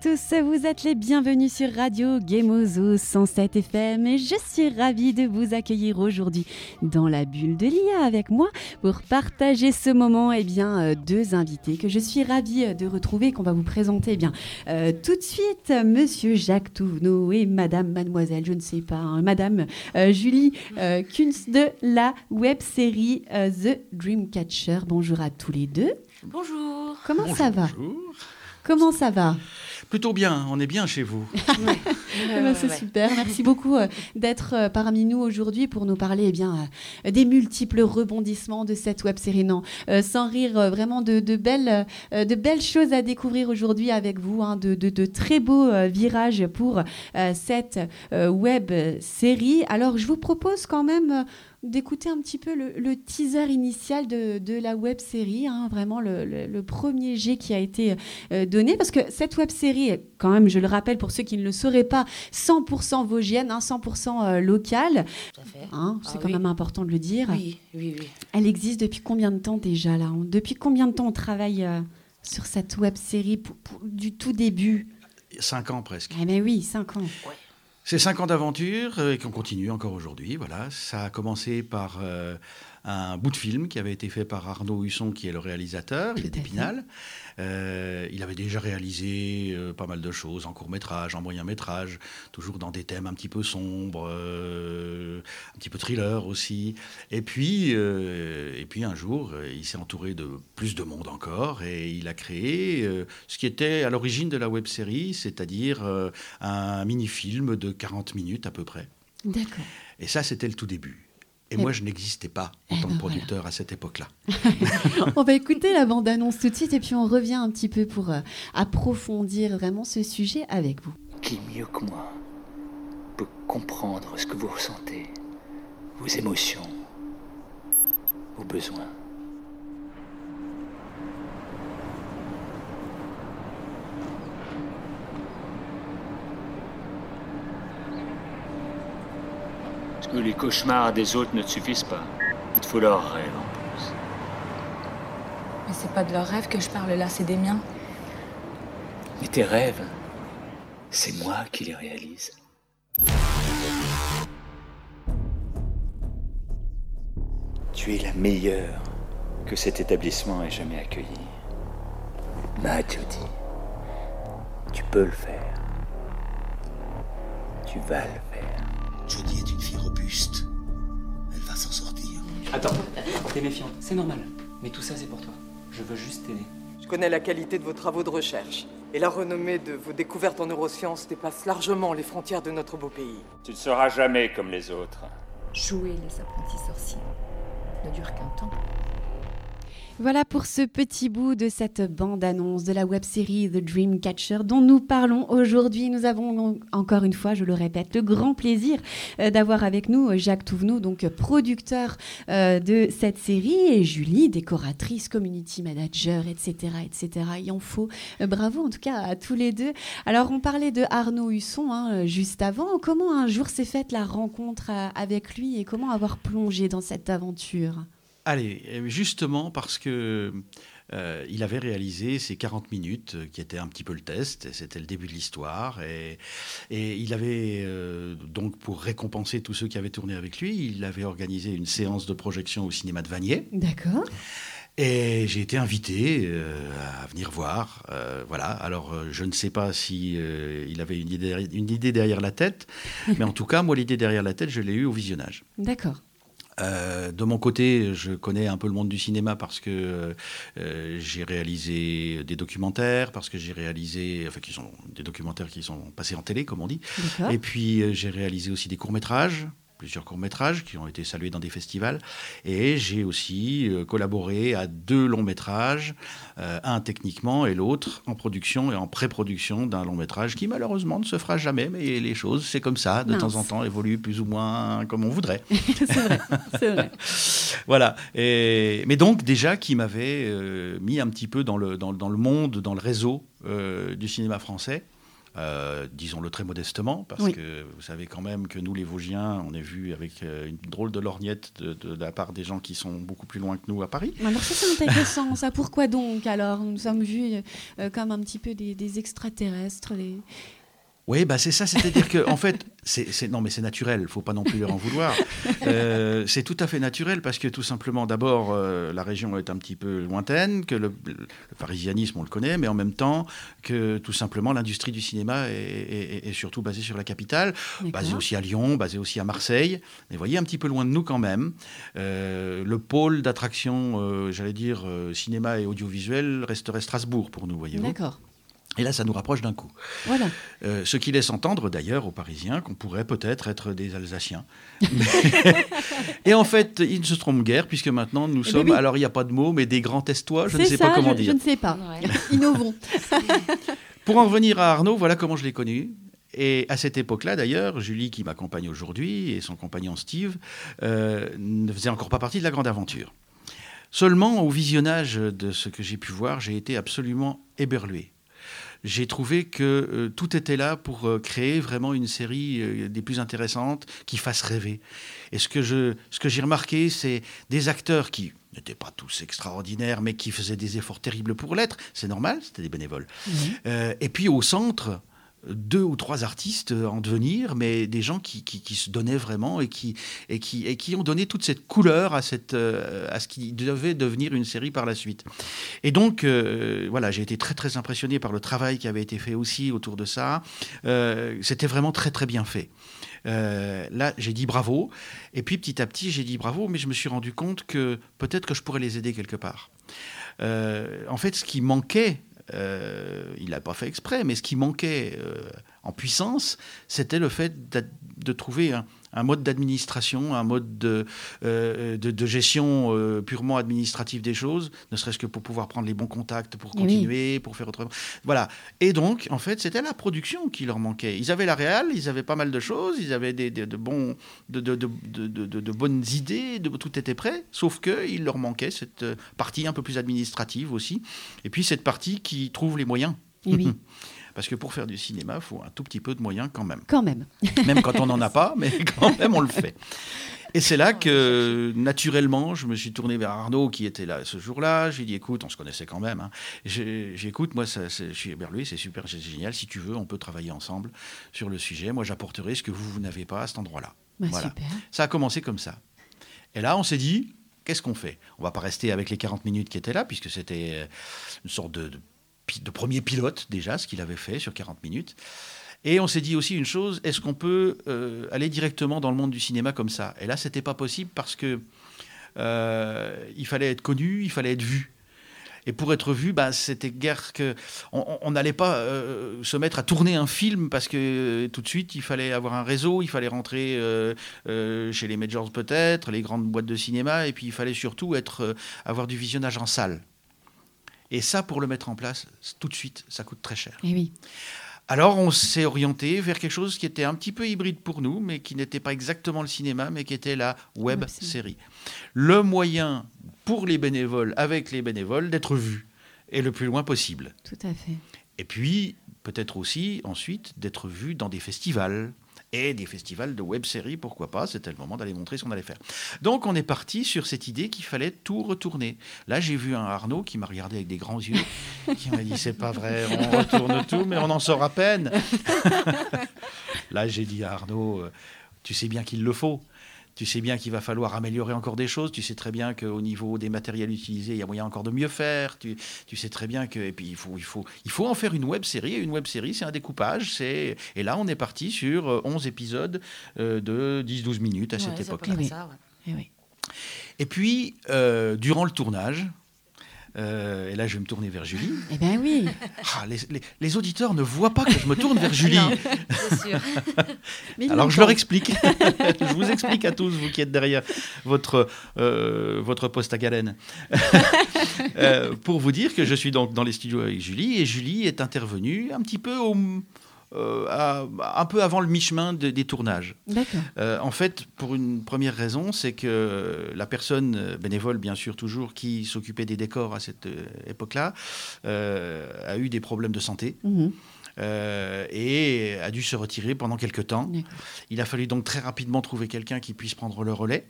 tous, vous êtes les bienvenus sur Radio Gemozo 107 FM et je suis ravie de vous accueillir aujourd'hui dans la bulle de l'IA avec moi pour partager ce moment et eh bien euh, deux invités que je suis ravie euh, de retrouver qu'on va vous présenter eh bien euh, tout de suite monsieur Jacques Touvenot et madame mademoiselle je ne sais pas hein, madame euh, Julie euh, Kunz de la web série euh, The Dreamcatcher. Bonjour à tous les deux. Bonjour. Comment Bonjour, ça va? Bonjour. Comment ça va? Plutôt bien, on est bien chez vous. Eh ben, c'est super. Merci beaucoup euh, d'être euh, parmi nous aujourd'hui pour nous parler eh bien, euh, des multiples rebondissements de cette web série. Non, sans rire, vraiment de, de belles, de belles choses à découvrir aujourd'hui avec vous, hein, de, de- de très beaux virages pour cette web série. Alors, je vous propose quand même. D'écouter un petit peu le, le teaser initial de, de la web série, hein, vraiment le, le- le premier jet qui a été euh, donné, parce que cette web série, est quand même, je le rappelle pour ceux qui ne le sauraient pas, 100% vosgienne, hein, 100% euh, locale, Tout à fait. hein, c'est Ah quand oui. même important de le dire. Oui, oui, oui. Elle existe depuis combien de temps déjà là Depuis combien de temps on travaille euh, sur cette web série pour- pour- du tout début? Cinq ans presque. Eh bien oui, 5 ans. C'est cinq ans d'aventure euh, et qu'on continue encore aujourd'hui. Voilà, ça a commencé par euh, un bout de film qui avait été fait par Arnaud Husson, qui est le réalisateur. Il est d'Épinal. Euh, il avait déjà réalisé euh, pas mal de choses en court métrage, en moyen métrage, toujours dans des thèmes un petit peu sombres, euh, un petit peu thriller aussi. Et puis, euh, et puis un jour, il s'est entouré de plus de monde encore et il a créé ce qui était à l'origine de la web série, c'est-à-dire un mini-film de 40 minutes à peu près. D'accord. Et ça, c'était le tout début. Et Eh moi, ben- je n'existais pas Eh en tant ben que producteur à cette époque-là. on va écouter la bande-annonce tout de suite et puis on revient un petit peu pour euh, approfondir vraiment ce sujet avec vous. Qui mieux que moi peut comprendre ce que vous ressentez, vos émotions, vos besoins? Les cauchemars des autres ne te suffisent pas. Il te faut leurs rêves en plus. Mais c'est pas de leurs rêves que je parle là, c'est des miens. Mais tes rêves, c'est moi qui les réalise. Tu es la meilleure que cet établissement ait jamais accueillie. Ma Jody, tu peux le faire. Tu vas le faire. Jodie est une fille robuste. Elle va s'en sortir. Attends, t'es méfiante, c'est normal. Mais tout ça, c'est pour toi. Je veux juste t'aider. Je connais la qualité de vos travaux de recherche. Et la renommée de vos découvertes en neurosciences dépasse largement les frontières de notre beau pays. Tu ne seras jamais comme les autres. Jouer les apprentis sorciers ne dure qu'un temps. Voilà pour ce petit bout de cette bande-annonce de la web-série The Dreamcatcher dont nous parlons aujourd'hui. Nous avons encore une fois, je le répète, le grand plaisir euh, d'avoir avec nous euh, Jacques Touvenot, donc euh, producteur de cette série, et Julie, décoratrice, community manager, etc., etc. Il en faut. Bravo en tout cas à tous les deux. Alors on parlait de Arnaud Husson hein, juste avant. Comment un jour s'est faite la rencontre avec lui et comment avoir plongé dans cette aventure? Allez, euh, justement parce que euh, il avait réalisé ces 40 minutes, euh, qui étaient un petit peu le test, et c'était le début de l'histoire, et, et il avait euh, donc pour récompenser tous ceux qui avaient tourné avec lui, il avait organisé une séance de projection au cinéma de Vanier, D'accord. et j'ai été invité euh, à venir voir. euh, voilà. Alors, euh, je ne sais pas si il avait une idée, une idée derrière la tête, mais en tout cas, moi, l'idée derrière la tête, je l'ai eue au visionnage. D'accord. Euh, de mon côté, je connais un peu le monde du cinéma parce que euh, j'ai réalisé des documentaires, parce que j'ai réalisé, enfin, qui sont des documentaires qui sont passés en télé, comme on dit. Et puis, euh, j'ai réalisé aussi des courts-métrages, plusieurs courts-métrages qui ont été salués dans des festivals. Et j'ai aussi euh, collaboré à deux longs-métrages, euh, un techniquement et l'autre en production et en pré-production d'un long-métrage qui malheureusement ne se fera jamais, mais les choses, c'est comme ça, de Mince. temps en temps, évoluent plus ou moins comme on voudrait. c'est vrai, c'est vrai. Voilà. Et, mais donc, déjà, qui m'avait euh, mis un petit peu dans le, dans, dans le monde, dans le réseau euh, du cinéma français. Euh, disons-le très modestement, parce Oui. que vous savez quand même que nous, les Vosgiens, on est vus avec euh, une drôle de lorgnette de, de la part des gens qui sont beaucoup plus loin que nous à Paris. Alors ça c'est intéressant, ça pourquoi donc alors? Nous sommes vus euh, comme un petit peu des, des extraterrestres. des- Oui, bah c'est ça, c'est-à-dire que en fait, c'est non mais c'est naturel, faut pas non plus leur en vouloir. Euh, c'est tout à fait naturel parce que tout simplement, d'abord, euh, la région est un petit peu lointaine, que le, le parisianisme on le connaît, mais en même temps que tout simplement l'industrie du cinéma est, est- est surtout basée sur la capitale, basée aussi à Lyon, basée aussi à Marseille. Mais vous voyez, un petit peu loin de nous quand même. Euh, le pôle d'attraction, j'allais dire cinéma et audiovisuel, resterait Strasbourg pour nous, voyez-vous. D'accord. Et là, ça nous rapproche d'un coup. Voilà. Euh, ce qui laisse entendre d'ailleurs aux Parisiens qu'on pourrait peut-être être des Alsaciens. et en fait, ils ne se trompent guère, puisque maintenant nous Eh ben sommes, oui. alors il n'y a pas de mot, mais des grands testois, je ne sais ça, pas comment je, dire. je ne sais pas. Ouais. Innovons. Pour en revenir à Arnaud, voilà comment je l'ai connu. Et à cette époque-là, d'ailleurs, Julie, qui m'accompagne aujourd'hui, et son compagnon Steve, euh, ne faisaient encore pas partie de la grande aventure. Seulement, au visionnage de ce que j'ai pu voir, j'ai été absolument éberlué. J'ai trouvé que euh, tout était là pour euh, créer vraiment une série euh, des plus intéressantes qui fasse rêver. Et ce que je, ce que j'ai remarqué, c'est des acteurs qui n'étaient pas tous extraordinaires, mais qui faisaient des efforts terribles pour l'être. C'est normal, c'était des bénévoles. Euh, et puis au centre, deux ou trois artistes en devenir, mais des gens qui, qui- se donnaient vraiment et qui, et, qui, et qui ont donné toute cette couleur à, cette, euh, à ce qui devait devenir une série par la suite. Et donc, euh, voilà, j'ai été très très impressionné par le travail qui avait été fait aussi autour de ça. Euh, C'était vraiment très très bien fait. Euh, là, j'ai dit bravo. Et puis petit à petit, j'ai dit bravo, mais je me suis rendu compte que peut-être que je pourrais les aider quelque part. Euh, en fait, ce qui manquait, euh, il n'a pas fait exprès, mais ce qui manquait euh, en puissance, c'était le fait de trouver un, un mode d'administration, un mode de, euh, de, de gestion euh, purement administrative des choses, ne serait-ce que pour pouvoir prendre les bons contacts, pour Eh oui. continuer, pour faire autrement. Voilà. Et donc, en fait, c'était la production qui leur manquait. Ils avaient la réal, ils avaient pas mal de choses, ils avaient des, des- de, bons, de, bonnes idées, tout était prêt, sauf qu'il leur manquait cette euh, partie un peu plus administrative aussi, et puis cette partie qui trouve les moyens. Eh oui, Parce que pour faire du cinéma, il faut un tout petit peu de moyens quand même. quand même. Même quand on n'en a pas, mais quand même on le fait. Et c'est là que, naturellement, je me suis tourné vers Arnaud, qui était là ce jour-là. J'ai dit, écoute, on se connaissait quand même. hein. J'ai j'ai, écoute, moi, ça, c'est- je suis vers lui, c'est super, c'est génial. Si tu veux, on peut travailler ensemble sur le sujet. Moi, j'apporterai ce que vous, vous n'avez pas à cet endroit-là. Bah, Voilà. Super. Ça a commencé comme ça. Et là, on s'est dit, qu'est-ce qu'on fait? On va pas rester avec les 40 minutes qui étaient là, puisque c'était euh, une sorte de, de premier pilote déjà, ce qu'il avait fait sur 40 minutes. Et on s'est dit aussi une chose, est-ce qu'on peut euh, aller directement dans le monde du cinéma comme ça? Et là, c'était pas possible parce que euh, il fallait être connu, il fallait être vu. Et pour être vu, bah, c'était guère que on- n'allait pas euh, se mettre à tourner un film parce que tout de suite il fallait avoir un réseau, il fallait rentrer chez les majors peut-être, les grandes boîtes de cinéma, et puis il fallait surtout être avoir du visionnage en salle. Et ça, pour le mettre en place, tout de suite, ça coûte très cher. Eh oui. Alors on s'est orienté vers quelque chose qui était un petit peu hybride pour nous, mais qui n'était pas exactement le cinéma, mais qui était la web série. Le moyen pour les bénévoles, avec les bénévoles, d'être vus, et le plus loin possible. Tout à fait. Et puis, peut-être aussi, ensuite, d'être vu dans des festivals. Et des festivals de web série, pourquoi pas C'était le moment d'aller montrer ce qu'on allait faire. Donc, on est parti sur cette idée qu'il fallait tout retourner. Là, j'ai vu un Arnaud qui m'a regardé avec des grands yeux, qui m'a dit C'est pas vrai, on retourne tout, mais on en sort à peine. Là, j'ai dit à Arnaud euh, Tu sais bien qu'il le faut. Tu sais bien qu'il va falloir améliorer encore des choses. Tu sais très bien qu'au niveau des matériels utilisés, il y a moyen encore de mieux faire. Tu, tu sais très bien que. Et puis, il faut, il, faut, il faut en faire une web série. Et une web série, c'est un découpage. c'est Et là, on est parti sur euh, 11 épisodes euh, de 10-12 minutes à Ouais, cette c'est à peu époque-là. près Oui. ça, ouais. Eh oui. Et puis, euh, durant le tournage, euh, et là, je vais me tourner vers Julie. Eh bien oui. Ah, les, les- les auditeurs ne voient pas que je me tourne vers Julie. Non, c'est sûr. Mais Alors je leur explique. je vous explique à tous, vous qui êtes derrière votre, euh, votre poste à galène. Euh, pour vous dire que je suis donc dans les studios avec Julie et Julie est intervenue un petit peu au, euh, à- un peu avant le mi-chemin de- des tournages. Euh, en fait, pour une première raison, c'est que la personne euh, bénévole, bien sûr, toujours, qui s'occupait des décors à cette époque-là, a eu des problèmes de santé. Mhm. euh, et a dû se retirer pendant quelques temps. Il a fallu donc très rapidement trouver quelqu'un qui puisse prendre le relais.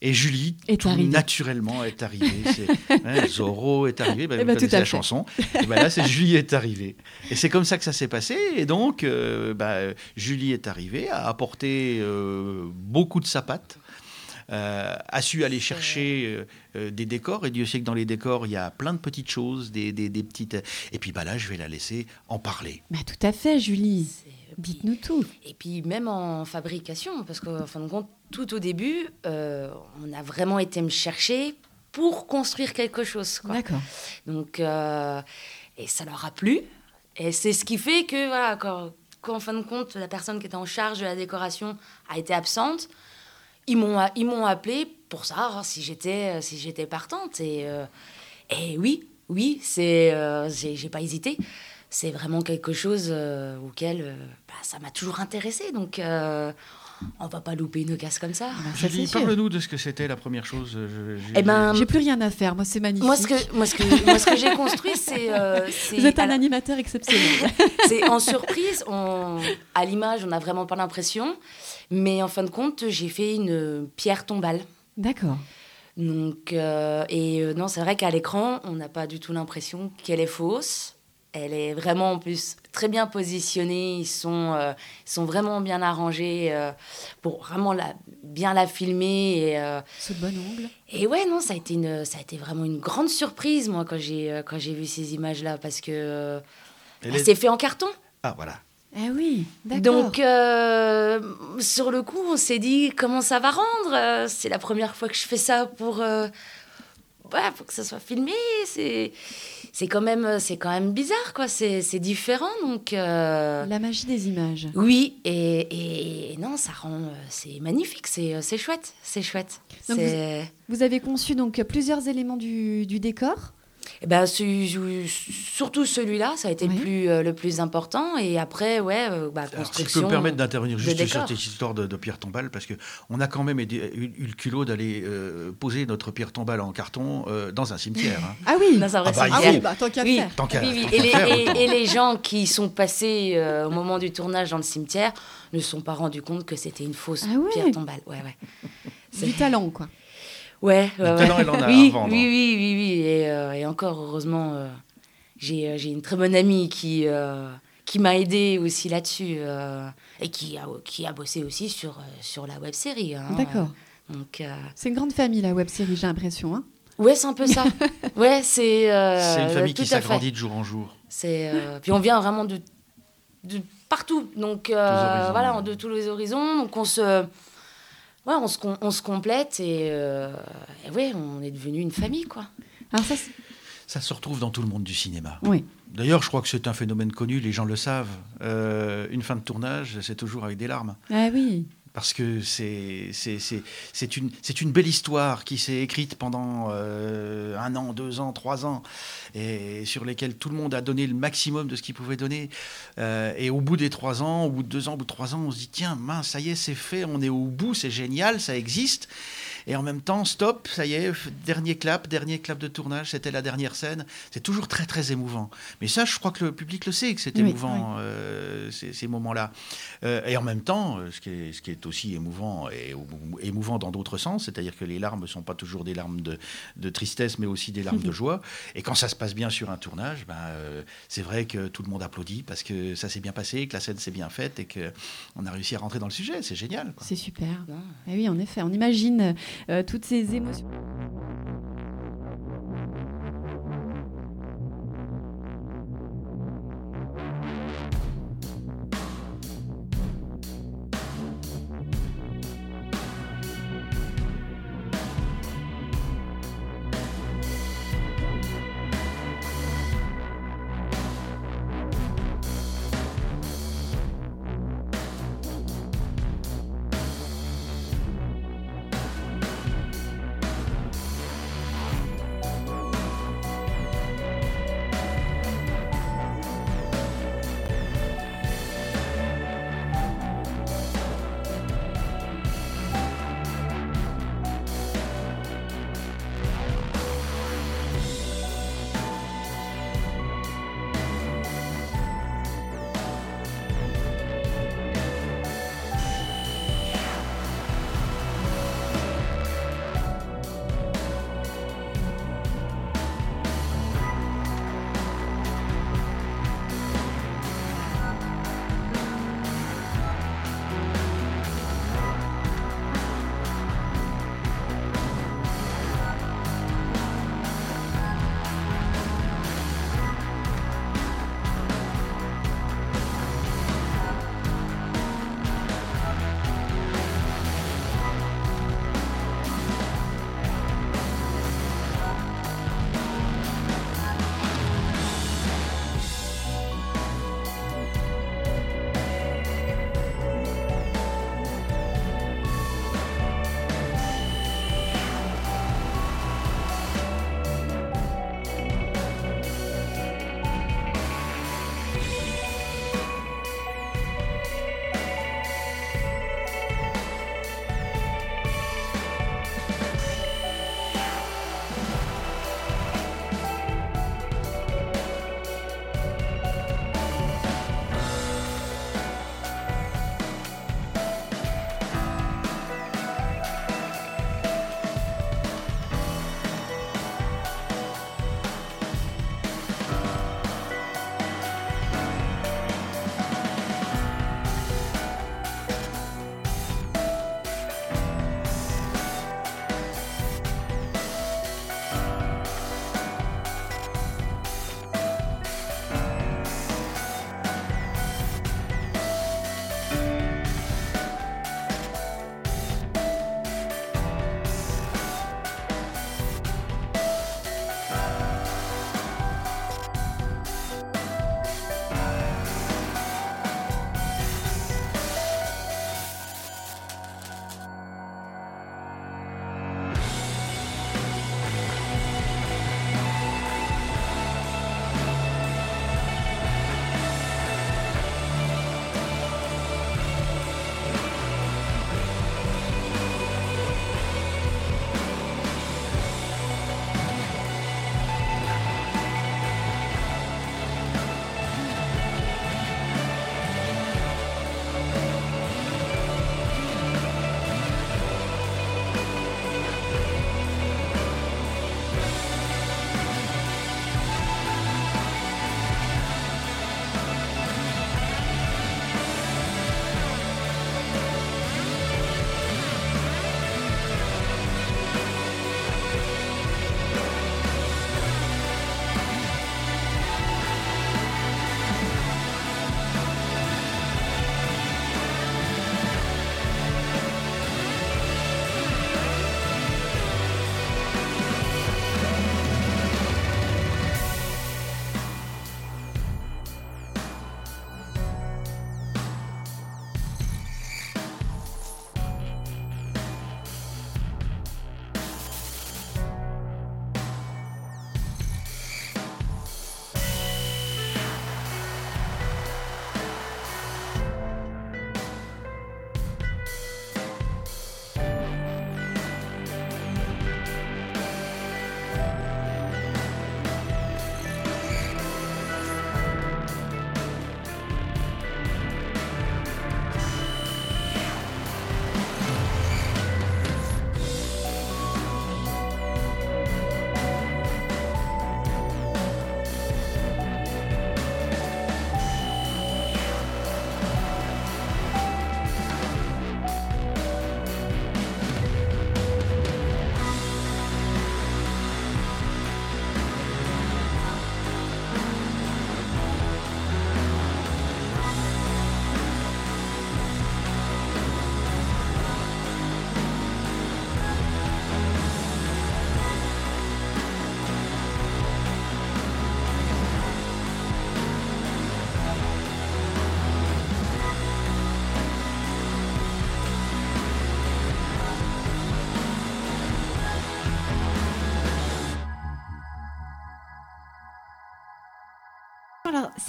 Et Julie, est tout naturellement, est arrivée. Hein, Zorro est arrivé, bah, vous connaissez la chanson. Et ben là, c'est Julie est arrivée. Et c'est comme ça que ça s'est passé. Et donc, euh, bah, Julie est arrivée, a apporté euh, beaucoup de sa patte. Euh, a su aller chercher des décors. Et Dieu sait que dans les décors, il y a plein de petites choses, des, des, des petites. Et puis bah là, je vais la laisser en parler. Bah, tout à fait, Julie. Dites-nous tout. Et puis même en fabrication, parce qu'en fin de compte, tout au début, euh, on a vraiment été me chercher pour construire quelque chose. D'accord. Donc, euh, et ça leur a plu. Et c'est ce qui fait que, voilà, quand, en fin de compte, la personne qui était en charge de la décoration a été absente, ils m'ont, ils m'ont appelé pour savoir si j'étais, si j'étais partante. Et, euh, et oui, oui, c'est, j'ai pas hésité c'est vraiment quelque chose euh, auquel euh, bah, ça m'a toujours intéressé. Donc, euh, on va pas louper une casse comme ça. Ah bah, parle-nous de ce que c'était la première chose. Eh ben, j'ai plus rien à faire. Moi, c'est magnifique. Moi, ce que, moi, ce que, moi, ce que j'ai construit, c'est. Vous êtes un animateur exceptionnel. c'est en surprise. On, à l'image, on n'a vraiment pas l'impression. Mais en fin de compte, j'ai fait une pierre tombale. D'accord. Donc, et non, c'est vrai qu'à l'écran, on n'a pas du tout l'impression qu'elle est fausse. Elle est vraiment en plus très bien positionnée. Ils sont, euh, sont vraiment bien arrangés euh, pour vraiment la, bien la filmer. Et, euh, Sous bon angle. Et ouais, non, ça a été, une, ça a été vraiment une grande surprise, moi, quand j'ai, quand j'ai vu ces images-là, parce que bah, c'est fait en carton. Ah, voilà. Eh oui, d'accord. Donc, sur le coup, on s'est dit comment ça va rendre. C'est la première fois que je fais ça pour, ouais, pour que ça soit filmé. C'est c'est quand même euh, c'est quand même bizarre quoi. C'est différent donc euh, la magie des images. Oui et, et non ça rend euh, c'est magnifique c'est chouette c'est chouette. Vous, vous, avez conçu donc plusieurs éléments du, du décor eh ben, surtout celui-là, ça a été le, plus, euh, le plus important. Et après, ouais, euh, bah, construction. Si je peux me permettre d'intervenir juste sur cette histoire de, pierre tombale, parce qu'on a quand même eu, le culot d'aller euh, poser notre pierre tombale en carton dans un cimetière. Hein. Ah oui, dans un vrai ah bah, cimetière. bah, tant qu'à faire. Tant oui, oui. Et, les, et, les, gens qui sont passés au moment du tournage dans le cimetière ne se sont pas rendus compte que c'était une fausse ah pierre tombale. Ouais, ouais. Du talent, quoi. Ouais, ouais, ouais. en a oui, oui, oui, oui, oui, Et, euh, et encore, heureusement, euh, j'ai, euh, j'ai une très bonne amie qui, qui m'a aidé aussi là-dessus et qui a, qui a bossé aussi sur, sur la web série. Hein, D'accord. donc, c'est une grande famille, la web série, j'ai l'impression. Hein ouais, c'est un peu ça. ouais, c'est. c'est une famille qui s'agrandit de jour en jour. C'est, puis on vient vraiment de, de partout. Donc, voilà, de tous les horizons. Donc, on se ouais, on, se, on se complète et, euh, ouais, on est devenu une famille, quoi. Alors ça, ça se retrouve dans tout le monde du cinéma. Oui. D'ailleurs, je crois que c'est un phénomène connu, les gens le savent. Euh, une fin de tournage, c'est toujours avec des larmes. Ah oui parce que c'est une, belle histoire qui s'est écrite pendant euh, un an, deux ans, trois ans, et sur lesquels tout le monde a donné le maximum de ce qu'il pouvait donner. Euh, et au bout des trois ans, au bout de deux ans, au bout de trois ans, on se dit, tiens, mince, ça y est, c'est fait, on est au bout, c'est génial, ça existe. Et en même temps, stop, ça y est, dernier clap, dernier clap de tournage, c'était la dernière scène. C'est toujours très, très émouvant. Mais ça, je crois que le public le sait, que c'est émouvant, euh, ces, moments-là. Euh, et en même temps, euh, ce qui est, ce qui est aussi émouvant, et émouvant dans d'autres sens, c'est-à-dire que les larmes ne sont pas toujours des larmes de, de, tristesse, mais aussi des larmes de joie. Et quand ça se passe bien sur un tournage, ben, c'est vrai que tout le monde applaudit parce que ça s'est bien passé, que la scène s'est bien faite et qu'on a réussi à rentrer dans le sujet. C'est génial. C'est super. Et eh oui, en effet, on imagine toutes ces émotions.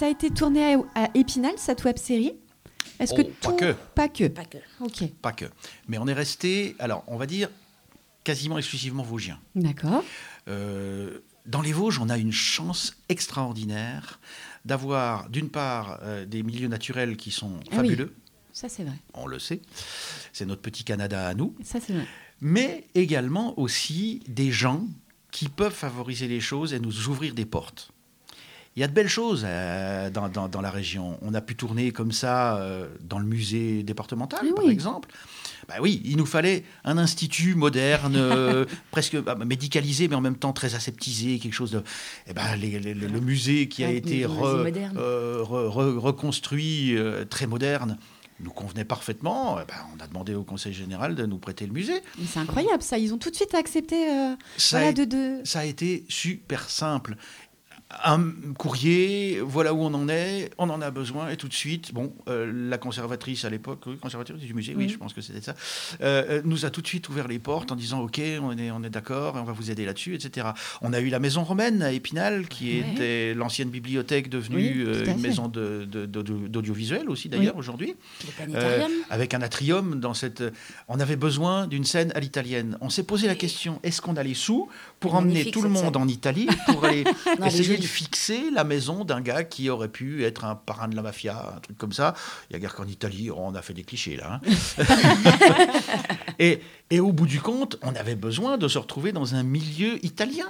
Ça a été tourné à, à Épinal, cette web série. Est-ce que Oh, pas que. Pas que. Pas que. Ok, Pas que. Mais on est resté, alors on va dire, quasiment exclusivement vosgien. d'accord. Euh, dans les Vosges, on a une chance extraordinaire d'avoir, d'une part, euh, des milieux naturels qui sont Ah oui. fabuleux, Ça, c'est vrai. on le sait, c'est notre petit Canada à nous, Ça, c'est vrai. mais également aussi des gens qui peuvent favoriser les choses et nous ouvrir des portes. Il y a de belles choses euh, dans, dans- dans la région. On a pu tourner comme ça euh, dans le musée départemental, par oui. exemple. Bah oui, il nous fallait un institut moderne, euh, presque bah, médicalisé, mais en même temps très aseptisé, quelque chose de. Eh ben, les- les- le, le musée qui a Ouais, été re- re- re- reconstruit, très moderne, nous convenait parfaitement. Eh ben, on a demandé au Conseil général de nous prêter le musée. Mais c'est incroyable, ça. Ils ont tout de suite accepté euh, Ça voilà, a- de, de... ça a été super simple. Un courrier, voilà où on en est, on en a besoin, et tout de suite, bon, euh, la conservatrice à l'époque, oui, conservatrice du musée, oui, Oui. je pense que c'était ça, euh, euh, nous a tout de suite ouvert les portes en disant, ok, on est, on est d'accord, on va vous aider là-dessus, etc. On a eu la maison romaine à Épinal, qui Ouais. était l'ancienne bibliothèque devenue Oui, euh, une maison de- de- d'audio- d'audiovisuel aussi, d'ailleurs, aujourd'hui. Avec un atrium dans cette. On avait besoin d'une scène à l'italienne. On s'est posé la question est-ce qu'on a les sous pour emmener tout le monde en Italie pour aller essayer de fixer la maison d'un gars qui aurait pu être un parrain de la mafia, un truc comme ça. Il y a guère qu'en Italie, on a fait des clichés là. hein. et, et au bout du compte, on avait besoin de se retrouver dans un milieu italien.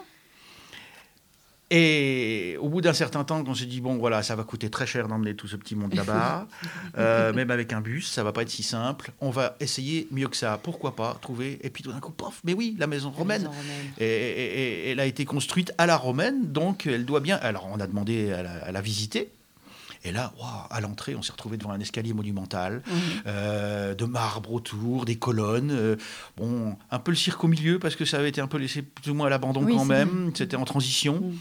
Et au bout d'un certain temps, on s'est dit, bon, voilà, ça va coûter très cher d'emmener tout ce petit monde là-bas. Euh, même avec un bus, ça va pas être si simple. On va essayer mieux que ça. Pourquoi pas trouver Et puis tout d'un coup, pof, mais oui, la maison romaine. Maison romaine. Et, et- et- elle a été construite à la romaine, donc elle doit bien. Alors on a demandé à la, à la visiter. Et là, à l'entrée, on s'est retrouvé devant un escalier monumental, euh, de marbre autour, des colonnes. euh, bon, un peu le cirque au milieu parce que ça avait été un peu laissé plus ou moins à l'abandon Oui, quand même. C'était en transition. Mm.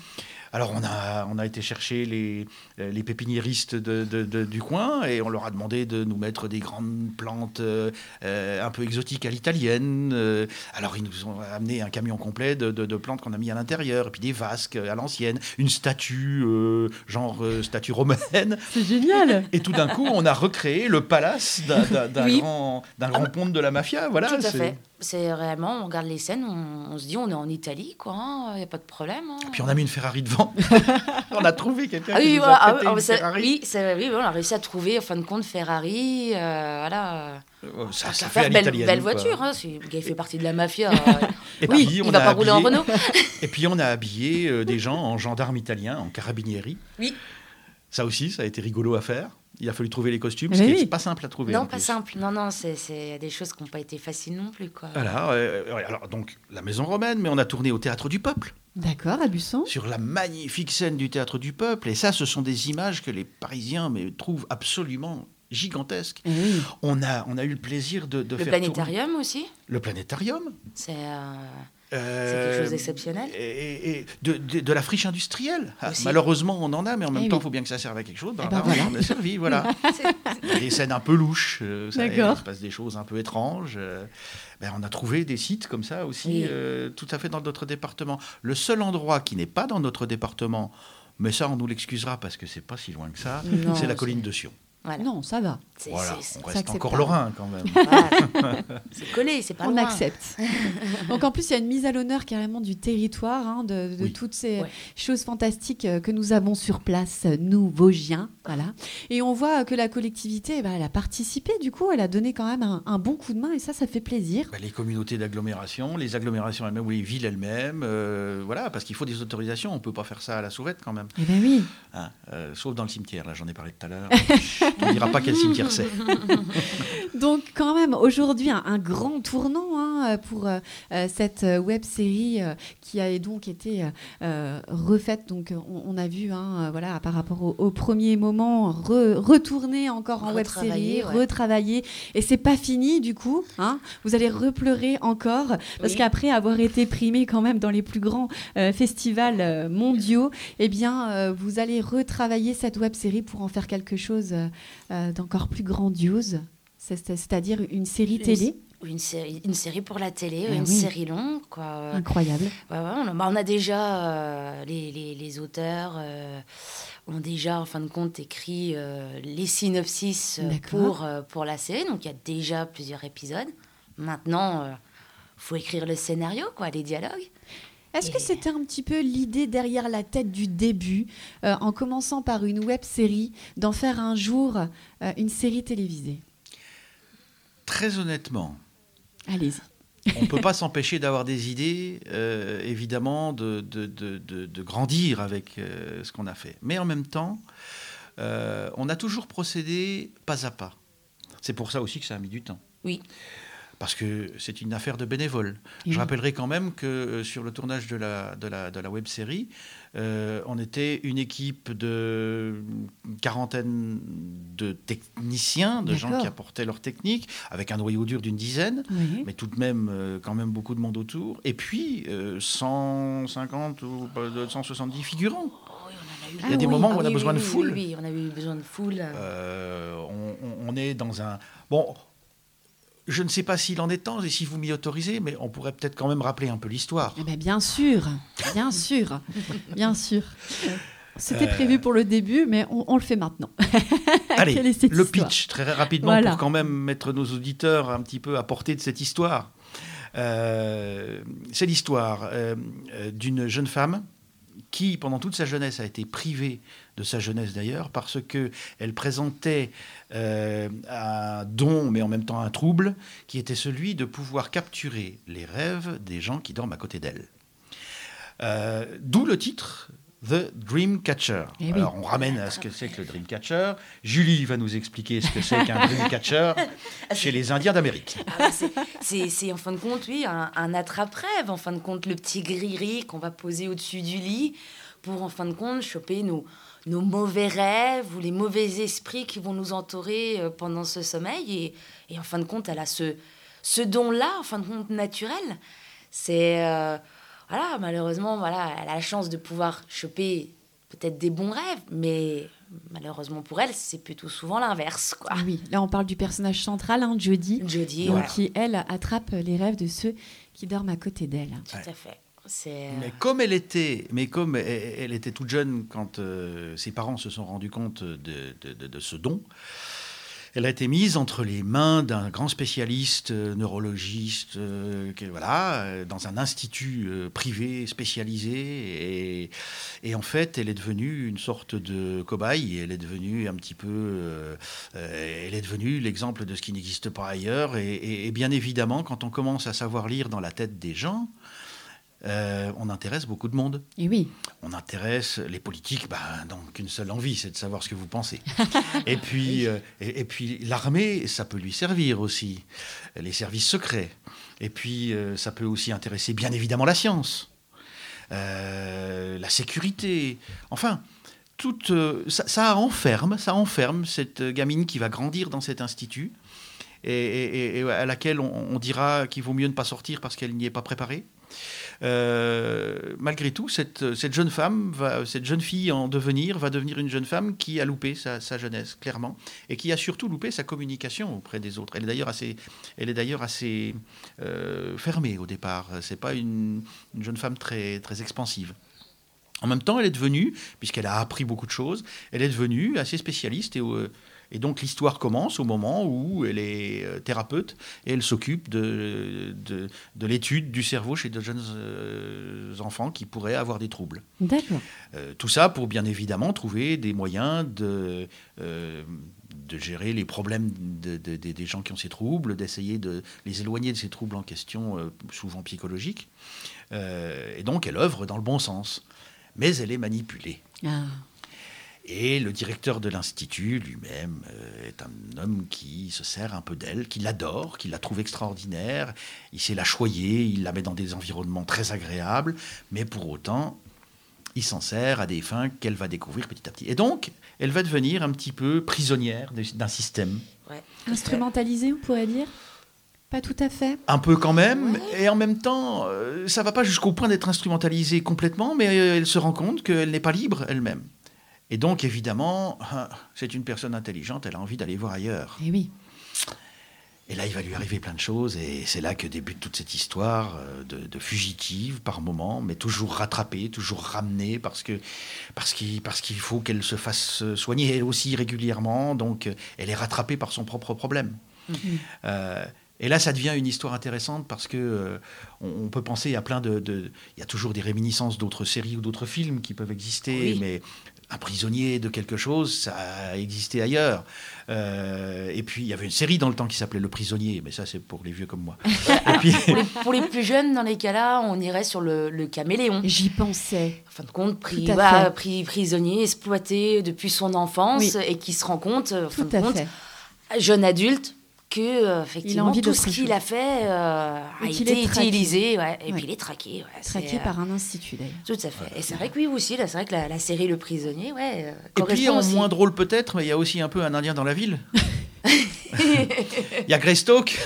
Alors on a, on a été chercher les, les pépiniéristes de- de- de- du coin et on leur a demandé de nous mettre des grandes plantes euh, un peu exotiques à l'italienne. euh. alors ils nous ont amené un camion complet de, plantes qu'on a mis à l'intérieur, et puis des vasques à l'ancienne, une statue, euh, genre euh, statue romaine. C'est génial Et tout d'un coup, on a recréé le palace d'un d'un- d'un Oui. grand, d'un grand ponte de la mafia. Voilà, Tout à fait. C'est réellement, on regarde les scènes, on, on se dit on est en Italie, quoi, il n'y a pas de problème. hein. Puis on a mis une Ferrari devant. on a trouvé quelqu'un Ah qui oui, nous voilà, a ah, ah, une Ferrari. oui, on a réussi à trouver, en fin de compte, Ferrari, euh, voilà. Euh, Ça, fait faire à belle, belle voiture, hein, le gars il fait partie de la mafia. Et oui, puis, on il va a pas rouler en habillé- Renault. Et puis on a habillé euh, des gens en gendarmes italiens, en carabinieri. Oui. Ça aussi, ça a été rigolo à faire. Il a fallu trouver les costumes, Mais ce qui oui. n'est pas simple à trouver. Non, pas plus. simple. Non, non, c'est c'est des choses qui n'ont pas été faciles non plus, quoi. Voilà. euh, ouais, alors donc la Maison Romaine, mais on a tourné au Théâtre du Peuple, D'accord, à Busson. sur la magnifique scène du Théâtre du Peuple. Et ça, ce sont des images que les Parisiens mais, trouvent absolument gigantesques. Eh. On a, on a eu le plaisir de, de Le faire tourner- planétarium aussi, Le planétarium. c'est euh, Euh, quelque chose d'exceptionnel. Et, de, de- de la friche industrielle. Ah, Aussi. malheureusement, on en a, mais en même Eh temps, il oui. faut bien que ça serve à quelque chose. Ben Eh ben voilà. On en est servi, voilà. Il y a des scènes un peu louches. euh. Il se passe des choses un peu étranges. euh, ben, on a trouvé des sites comme ça aussi, Oui. euh, tout à fait dans notre département. Le seul endroit qui n'est pas dans notre département, mais ça, on nous l'excusera parce que c'est pas si loin que ça, Non, c'est la c'est- colline de Sion. Voilà. Non, ça va. C'est Voilà, on reste encore lorrain quand même. voilà. C'est collé, c'est pas On loin. accepte. Donc en plus, il y a une mise à l'honneur carrément du territoire, hein, de, de Oui. toutes ces Ouais. choses fantastiques euh, que nous avons sur place, euh, nous, Vosgiens. Voilà. Et on voit que la collectivité, eh ben, elle a participé, du coup, elle a donné quand même un, un bon coup de main, et ça, ça fait plaisir. Ben, les communautés d'agglomération, les agglomérations elles-mêmes ou les villes elles-mêmes, euh, voilà, parce qu'il faut des autorisations, on ne peut pas faire ça à la sauvette quand même, Eh bien oui. hein, euh, sauf dans le cimetière, là j'en ai parlé tout à l'heure. on ne dira pas quel cimetière c'est. Donc quand même aujourd'hui un, grand tournant hein, pour euh, euh, cette euh, web série euh, qui a donc été euh, euh, refaite. Donc on, on a vu hein, euh, voilà par rapport au, au premier moment re- retourner encore en web série, Retravailler, ouais. retravailler et c'est pas fini du coup. Hein, vous allez repleurer encore parce Oui. qu'après avoir été primé quand même dans les plus grands euh, festivals euh, mondiaux, eh bien euh, vous allez retravailler cette web série pour en faire quelque chose euh, euh, d'encore plus grandiose. C'est- c'est- C'est-à-dire une série télé Une série, une série pour la télé, Ah une oui. série longue, quoi. incroyable. Ouais, ouais, on, a, bah, on a déjà euh, les, les- les auteurs, euh, ont déjà, en fin de compte, écrit euh, les synopsis euh, pour, euh, pour la série. Donc, il y a déjà plusieurs épisodes. Maintenant, il faut écrire le scénario, quoi, les dialogues. Est-ce que c'était un petit peu l'idée derrière la tête du début, euh, en commençant par une web série, d'en faire un jour euh, une série télévisée? Très honnêtement, Allez-y. on ne peut pas s'empêcher d'avoir des idées, euh, évidemment, de, de- de- de- de grandir avec euh, ce qu'on a fait. Mais en même temps, euh, on a toujours procédé pas à pas. C'est pour ça aussi que ça a mis du temps. Oui. Parce que c'est une affaire de bénévoles. Oui. Je rappellerai quand même que euh, sur le tournage de la, de la, de la web série, euh, on était une équipe de une quarantaine de techniciens, de gens qui apportaient leur technique, avec un noyau dur d'une dizaine Oui. mais tout de même euh, quand même beaucoup de monde autour. Et puis euh, 150 ou euh, 170 figurants. Il Il y a des moments où on a besoin de foule. Oui, oui, on a eu besoin de foule. Euh, on est dans un... Bon, je ne sais pas s'il en est temps et si vous m'y autorisez, mais on pourrait peut-être quand même rappeler un peu l'histoire. Eh ben, bien sûr, bien sûr, bien sûr. C'était Euh. prévu pour le début, mais on, on le fait maintenant. Allez, le pitch, très rapidement, Voilà. pour quand même mettre nos auditeurs un petit peu à portée de cette histoire. Euh, c'est l'histoire euh, d'une jeune femme qui, pendant toute sa jeunesse, a été privée de sa jeunesse d'ailleurs, parce que elle présentait euh, un don, mais en même temps un trouble, qui était celui de pouvoir capturer les rêves des gens qui dorment à côté d'elle. Euh, D'où le titre The Dreamcatcher. Eh oui. Alors on ramène à ce que c'est que le Dreamcatcher. Julie va nous expliquer ce que c'est qu'un Dreamcatcher chez les Indiens d'Amérique. Ah bah, c'est- en fin de compte, oui, un, un attrape-rêve. En fin de compte, le petit gris-gris qu'on va poser au-dessus du lit pour, en fin de compte, choper nos, nos mauvais rêves ou les mauvais esprits qui vont nous entourer euh, pendant ce sommeil. Et, et en fin de compte, elle a ce, ce don-là, en fin de compte, naturel. C'est. euh, voilà, malheureusement, voilà, elle a la chance de pouvoir choper peut-être des bons rêves, mais malheureusement pour elle, c'est plutôt souvent l'inverse, quoi. Ah oui, là on parle du personnage central, hein, Jodie, Jodie, donc, voilà. qui elle attrape les rêves de ceux qui dorment à côté d'elle. Tout à fait. C'est. Mais comme elle était, mais comme elle, elle était toute jeune quand euh, ses parents se sont rendus compte de, de- de- de ce don, elle a été mise entre les mains d'un grand spécialiste euh, neurologiste, euh, voilà, euh, dans un institut euh, privé spécialisé. Et, en fait, elle est devenue une sorte de cobaye. Elle est devenue un petit peu, elle est devenue l'exemple de ce qui n'existe pas ailleurs. Et bien évidemment, quand on commence à savoir lire dans la tête des gens, euh, on intéresse beaucoup de monde. Et oui, On intéresse les politiques, ben, donc une seule envie, c'est de savoir ce que vous pensez. et puis, euh, et, et puis l'armée, ça peut lui servir aussi, les services secrets. Et puis, euh, ça peut aussi intéresser bien évidemment la science, la sécurité. Enfin, tout, ça, ça enferme, ça enferme cette gamine qui va grandir dans cet institut et, et- et à laquelle on, on dira qu'il vaut mieux ne pas sortir parce qu'elle n'y est pas préparée. Euh, malgré tout, cette, jeune femme, va, cette jeune fille en devenir, va devenir une jeune femme qui a loupé sa, jeunesse, clairement, et qui a surtout loupé sa communication auprès des autres. Elle est d'ailleurs assez, elle est d'ailleurs assez euh, fermée au départ. C'est pas une, une jeune femme très, très expansive. En même temps, elle est devenue, puisqu'elle a appris beaucoup de choses, elle est devenue assez spécialiste et, euh, et donc l'histoire commence au moment où elle est euh, thérapeute et elle s'occupe de, de, de l'étude du cerveau chez de jeunes euh, enfants qui pourraient avoir des troubles. d'accord. Euh, tout ça pour bien évidemment trouver des moyens de, euh, de gérer les problèmes de- de- de- des gens qui ont ces troubles, d'essayer de les éloigner de ces troubles en question, euh, souvent psychologiques. Euh, et donc elle œuvre dans le bon sens. Mais elle est manipulée. Ah, Et le directeur de l'Institut lui-même euh, est un homme qui se sert un peu d'elle, qui l'adore, qui la trouve extraordinaire. Il sait la choyer, il la met dans des environnements très agréables, mais pour autant, il s'en sert à des fins qu'elle va découvrir petit à petit. Et donc, elle va devenir un petit peu prisonnière d'un système. Ouais. instrumentalisé, on pourrait dire? Pas tout à fait. Un peu quand même, et en même temps, euh, ça va pas jusqu'au point d'être instrumentalisée complètement, mais euh, elle se rend compte qu'elle n'est pas libre elle-même. Et donc, évidemment, c'est une personne intelligente, elle a envie d'aller voir ailleurs. Et oui. Et là, il va lui arriver plein de choses, et c'est là que débute toute cette histoire euh, de, de fugitive par moment, mais toujours rattrapée, toujours ramenée, parce que parce qu'il parce qu'il faut qu'elle se fasse soigner elle aussi régulièrement, donc euh, elle est rattrapée par son propre problème. Euh, et là, ça devient une histoire intéressante parce que euh, on, peut penser à plein de, de- il y a toujours des réminiscences d'autres séries ou d'autres films qui peuvent exister, Oui. mais un prisonnier de quelque chose, ça a existé ailleurs. Euh, et puis il y avait une série dans le temps qui s'appelait Le Prisonnier, mais ça c'est pour les vieux comme moi. et puis Pour les, pour les plus jeunes, dans les cas-là, on irait sur le, le caméléon. J'y pensais. En fin de compte, pris, à bah, pris- prisonnier, exploité depuis son enfance Oui. et qui se rend compte, en fin Tout de compte, fait. jeune adulte, que euh, effectivement envie tout d'autre ce qu'il a fait euh, a été utilisé, ouais, et Ouais. puis il est traqué. Ouais, Traqué euh, par un institut d'ailleurs. Tout à fait. Et c'est vrai que oui aussi, là, c'est vrai que la, la série Le Prisonnier, ouais, euh, Et puis, en aussi. moins drôle peut-être, mais il y a aussi un peu un Indien dans la ville. Il y a Greystoke,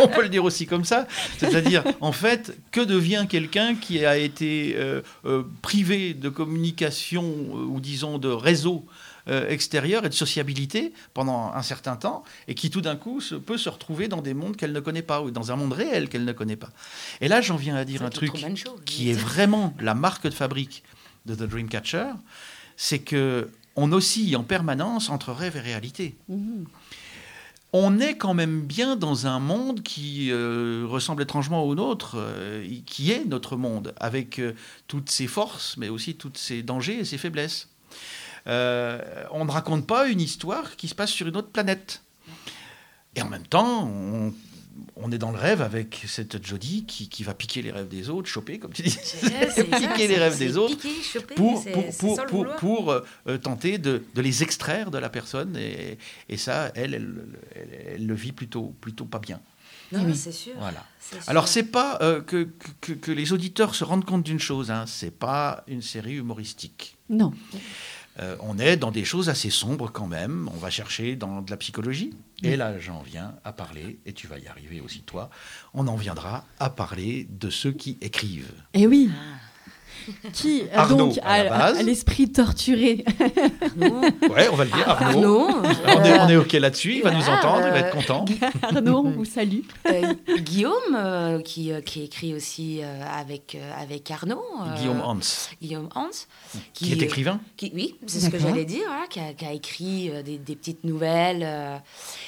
on peut le dire aussi comme ça. C'est-à-dire, en fait, que devient quelqu'un qui a été euh, euh, privé de communication ou disons de réseau euh, extérieur et de sociabilité pendant un certain temps et qui tout d'un coup se- peut se retrouver dans des mondes qu'elle ne connaît pas ou dans un monde réel qu'elle ne connaît pas. Et là, j'en viens à dire un truc Show, qui est vraiment la marque de fabrique de The Dreamcatcher, c'est que on oscille en permanence entre rêve et réalité. Mhm. On est quand même bien dans un monde qui euh, ressemble étrangement au nôtre, euh, qui est notre monde, avec euh, toutes ses forces, mais aussi tous ses dangers et ses faiblesses. Euh, on ne raconte pas une histoire qui se passe sur une autre planète. Et en même temps, on, on est dans le rêve avec cette Jodie qui, qui va piquer les rêves des autres, choper, comme tu dis, piquer les rêves des autres piquer, choper, pour, pour, pour, pour, euh, euh, tenter de, de les extraire de la personne. Et, et ça, elle, elle, elle- elle le vit plutôt, plutôt pas bien. Non, Oui. c'est sûr. Voilà. c'est sûr. Alors, c'est pas euh, que, que, que les auditeurs se rendent compte d'une chose, hein, c'est pas une série humoristique. Non. Euh, on est dans des choses assez sombres quand même. On va chercher dans de la psychologie. Et là, j'en viens à parler, et tu vas y arriver aussi toi, on en viendra à parler de ceux qui écrivent. Et oui. Qui, euh, Arnaud, donc, à l'esprit torturé. Arnaud, Ouais, on va le dire, Arnaud. Arnaud, On, est, euh, on est OK là-dessus, il va nous entendre, il va euh, être content. Arnaud, on vous salue. euh, Guillaume, euh, qui, euh, qui écrit aussi euh, avec, euh, avec Arnaud. euh, Guillaume Hans, Guillaume Hans. qui, est euh, écrivain, qui- oui, c'est ce que j'allais dire, voilà, qui, a, qui a écrit euh, des, des petites nouvelles. euh,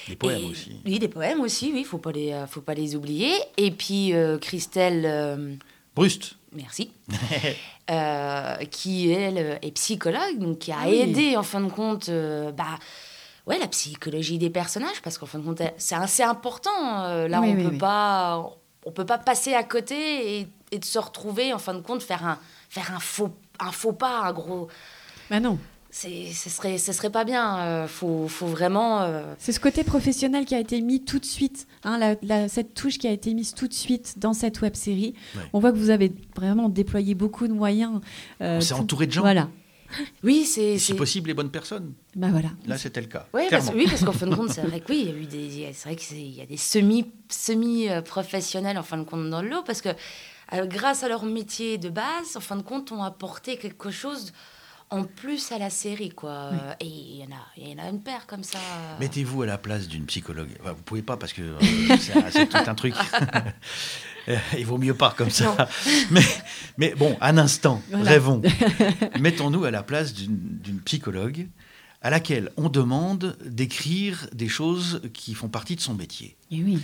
des poèmes et- aussi. Oui, des poèmes aussi, oui, faut pas les, euh, faut pas les oublier. Et puis euh, Christelle, euh, Brust, merci, euh, qui elle est psychologue, donc qui a Ah oui. aidé en fin de compte, euh, bah, ouais, la psychologie des personnages, parce qu'en fin de compte, c'est assez important. euh, là, Oui, on oui, peut pas, on peut pas passer à côté et, et de se retrouver en fin de compte faire un, faire un faux, un faux pas, un gros. Bah non. Ce serait, ce serait pas bien. euh, faut, faut vraiment. euh, C'est ce côté professionnel qui a été mis tout de suite, hein, la- la- cette touche qui a été mise tout de suite dans cette web série. Ouais. On voit que vous avez vraiment déployé beaucoup de moyens. euh, On s'est entouré de gens. Voilà. Oui, c'est. Si c'est- possible, les bonnes personnes. Bah voilà. Là, c'était le cas. Ouais, parce, clairement. oui, parce qu'en fin de compte, c'est vrai que oui, il y a eu des, c'est vrai y a des semi, semi professionnels en fin de compte dans le lot, parce que euh, grâce à leur métier de base, en fin de compte, ont apporté quelque chose en plus à la série, quoi. Et il y en a, il y en a une paire comme ça. Mettez-vous à la place d'une psychologue. Enfin, vous pouvez pas parce que euh, c'est tout un truc. Il vaut mieux pas comme ça. Mais, mais bon, un instant, Voilà. rêvons. Mettons-nous à la place d'une d'une psychologue à laquelle on demande d'écrire des choses qui font partie de son métier. Et oui.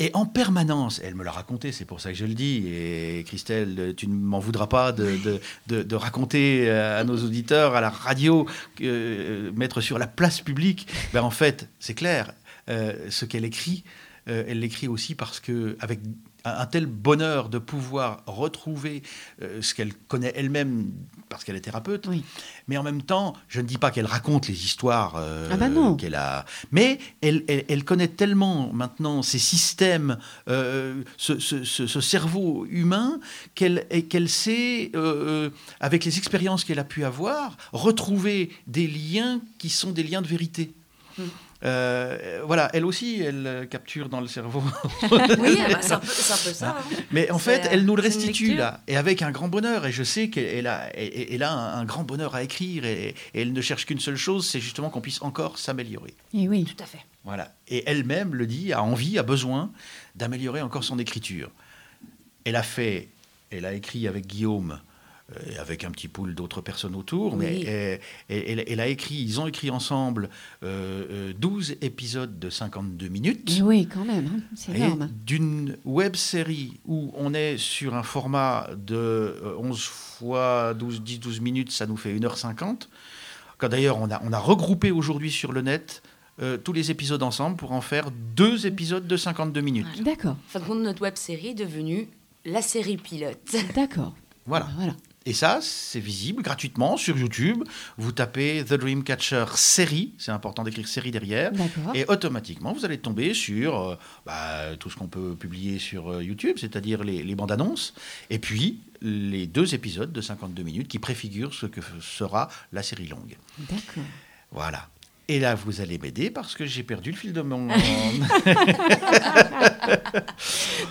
Et en permanence, elle me l'a raconté, c'est pour ça que je le dis, et Christelle, tu ne m'en voudras pas de, de- de- de raconter à nos auditeurs, à la radio, euh, mettre sur la place publique. Ben, en fait, c'est clair, euh, ce qu'elle écrit, euh, elle l'écrit aussi parce que, avec un, tel bonheur de pouvoir retrouver euh, ce qu'elle connaît elle-même, parce qu'elle est thérapeute, Oui. mais en même temps, je ne dis pas qu'elle raconte les histoires euh, Ah bah non. qu'elle a, mais elle, elle- elle connaît tellement maintenant ces systèmes, euh, ce, ce- ce- ce cerveau humain, qu'elle qu'elle sait, avec les expériences qu'elle a pu avoir, retrouver des liens qui sont des liens de vérité. Mm. Euh, voilà, elle aussi, elle euh, capture dans le cerveau. Oui, ah bah, c'est un, peu- c'est un peu ça. hein. Mais en fait, euh, elle nous le une restitue là, et avec un grand bonheur. Et je sais qu'elle a, elle- elle a un, un grand bonheur à écrire, et, et elle ne cherche qu'une seule chose, c'est justement qu'on puisse encore s'améliorer. Et oui. Tout à fait. Voilà. Et elle-même le dit, a envie, a besoin d'améliorer encore son écriture. Elle a fait, elle a écrit avec Guillaume euh, avec un petit pool d'autres personnes autour, Oui. mais elle, elle- elle a écrit, ils ont écrit ensemble euh, euh, 12 épisodes de 52 minutes. Et oui, quand même, hein, c'est énorme. D'une web série où on est sur un format de euh, 11 fois 12, 10-12 minutes, ça nous fait 1h50. Quand D'ailleurs, on a, on a regroupé aujourd'hui sur le net euh, tous les épisodes ensemble pour en faire deux épisodes de 52 minutes. D'accord, En fin de compte, notre web série est devenue la série pilote. d'accord. Voilà. Voilà. Et ça, c'est visible gratuitement sur YouTube. Vous tapez The Dreamcatcher série, c'est important d'écrire série derrière. Et automatiquement, vous allez tomber sur euh, bah, tout ce qu'on peut publier sur euh, YouTube, c'est-à-dire les, les bandes annonces, et puis les deux épisodes de 52 minutes qui préfigurent ce que sera la série longue. D'accord. Voilà. Et là, vous allez m'aider parce que j'ai perdu le fil de mon...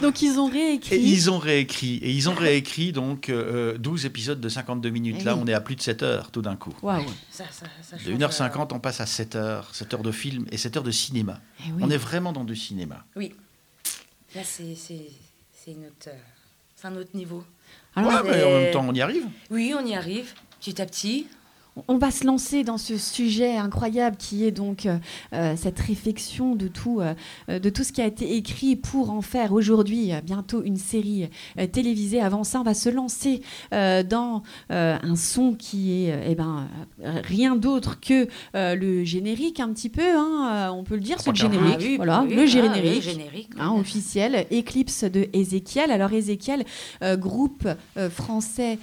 Donc ils ont et réécrit. ils ont réécrit. Et ils ont réécrit donc euh, 12 épisodes de 52 minutes. Eh Là, oui. on est à plus de 7 heures tout d'un coup. Waouh. Ça, ça, ça De change, 1h50, on passe à 7 heures. 7 heures de film et 7 heures de cinéma. Eh oui. On est vraiment dans du cinéma. euh, Oui. Là, c'est autre, euh, un autre niveau. Alors, Ouais, mais en même temps, on y arrive. Oui, on y arrive, petit à petit. On va se lancer dans ce sujet incroyable qui est donc euh, euh, cette réflexion de tout, euh, de tout ce qui a été écrit pour en faire aujourd'hui euh, bientôt une série télévisée. Avant ça, on va se lancer dans un son qui est eh ben, rien d'autre que le générique un petit peu, hein, on peut le dire, générique, Ah oui, voilà, oui, le ah, générique. le générique. Hein, officiel, Eclipse de Ézéchiel. Alors Ézéchiel, euh, groupe français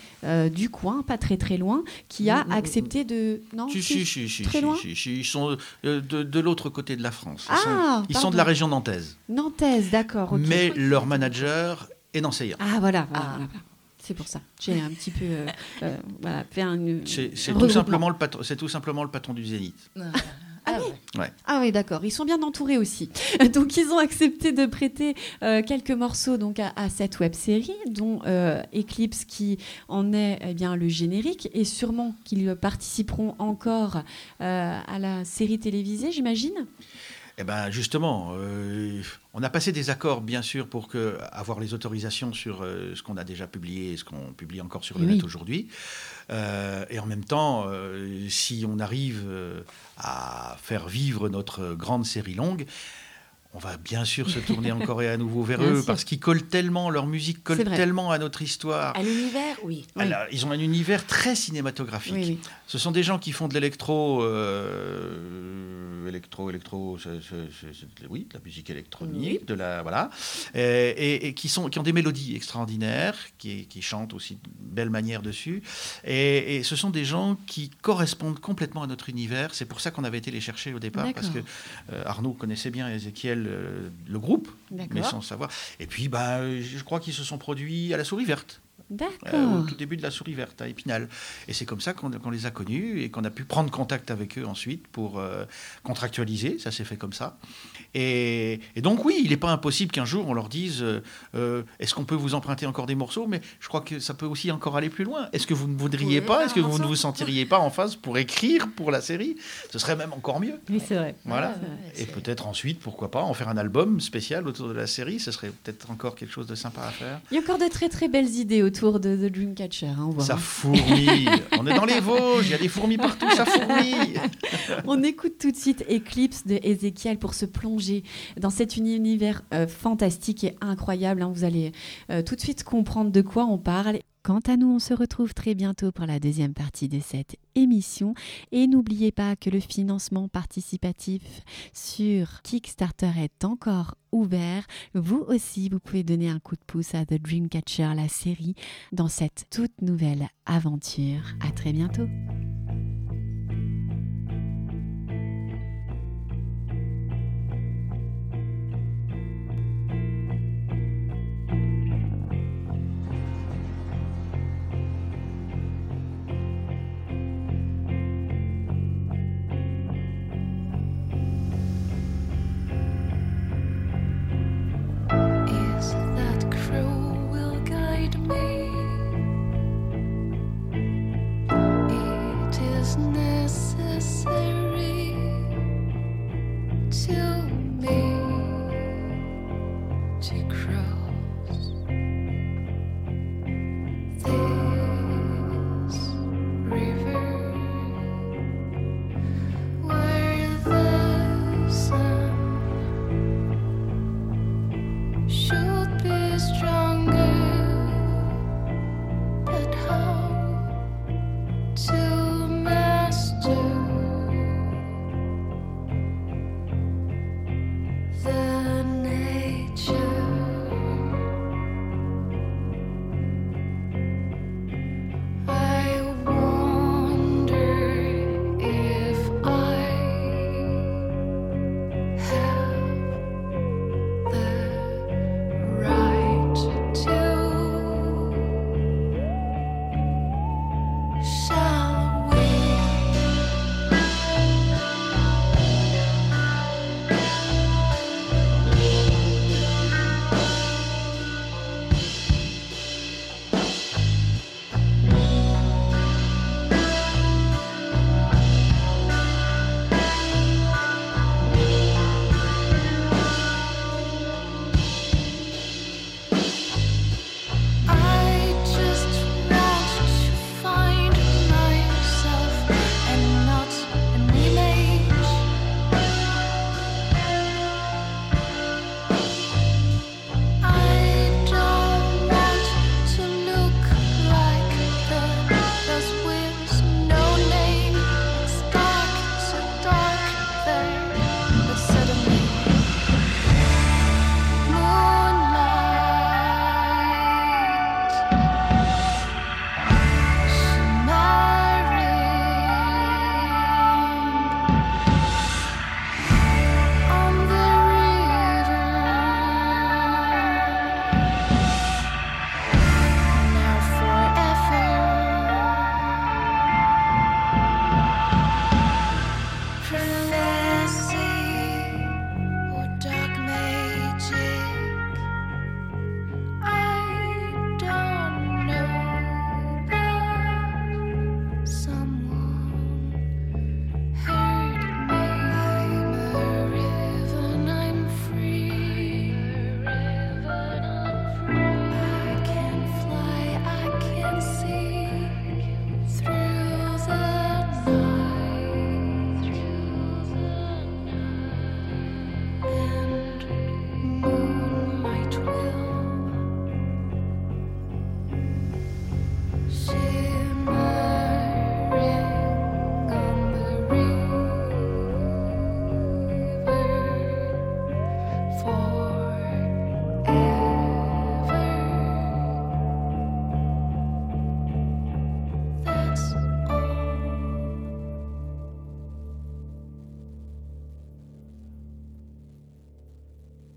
du coin, pas très très loin, qui a Mm, mm, accepté de... Non Si, si si, si, si, Très si, loin si, si, Ils sont euh, de, de l'autre côté de la France. Ils, Ah, sont, ils sont de la région nantaise. Nantaise, d'accord. Mais leur manager est nancéen. Ah voilà, voilà, Ah. voilà. C'est pour ça. J'ai un petit peu euh, euh, voilà, fait un. C'est tout, regroupement. simplement le patron- c'est tout simplement le patron du Zénith. Ah, Ah ouais. Ouais. Ah oui, d'accord. Ils sont bien entourés aussi. Donc, ils ont accepté de prêter euh, quelques morceaux donc à, à cette web série, dont euh, Eclipse qui en est eh bien le générique, et sûrement qu'ils participeront encore euh, à la série télévisée, j'imagine. Eh ben justement, euh, on a passé des accords, bien sûr, pour que, avoir les autorisations sur euh, ce qu'on a déjà publié et ce qu'on publie encore sur le Oui. net aujourd'hui. Euh, et en même temps, euh, si on arrive euh, à faire vivre notre grande série longue, on va bien sûr se tourner encore et à nouveau vers Bien eux sûr. parce qu'ils collent tellement, leur musique colle tellement à notre histoire. À l'univers, oui. Oui. Alors, ils ont un univers très cinématographique. Oui, oui. Ce sont des gens qui font de l'électro, électro, électro, oui, de la musique électronique, de la voilà, et, et- et qui sont, qui ont des mélodies extraordinaires, qui, qui chantent aussi de belle manière dessus, et, et ce sont des gens qui correspondent complètement à notre univers. C'est pour ça qu'on avait été les chercher au départ, parce que euh, Arnaud connaissait bien Ezekiel, euh, le groupe, mais sans savoir. Et puis, bah, euh, je crois qu'ils se sont produits à la Souris Verte. Euh, D'accord. au tout début de la souris verte à Épinal. Et c'est comme ça qu'on les a connus et qu'on a pu prendre contact avec eux ensuite pour euh, contractualiser. Ça s'est fait comme ça. Et, et donc oui, il n'est pas impossible qu'un jour on leur dise euh, euh, est-ce qu'on peut vous emprunter encore des morceaux? Mais je crois que ça peut aussi encore aller plus loin. Est-ce que vous ne voudriez Oui, pas? Est-ce que vous ne vous sentiriez pas en face pour écrire pour la série? Ce serait même encore mieux. Oui, c'est vrai. Voilà. Ouais, Et peut-être ensuite, pourquoi pas, en faire un album spécial autour de la série. Ce serait peut-être encore quelque chose de sympa à faire. Il y a encore de très très belles idées autour de The Dreamcatcher. hein, on voit, Ça hein. fourmille. On est dans les Vosges, il y a des fourmis partout, ça fourmille. On écoute tout de suite Eclipse de Ezekiel pour se plonger dans cet univers euh, fantastique et incroyable. hein. Vous allez euh, tout de suite comprendre de quoi on parle. Quant à nous, on se retrouve très bientôt pour la deuxième partie de cette émission. Et n'oubliez pas que le financement participatif sur Kickstarter est encore ouvert. Vous aussi, vous pouvez donner un coup de pouce à The Dreamcatcher, la série, dans cette toute nouvelle aventure. À très bientôt.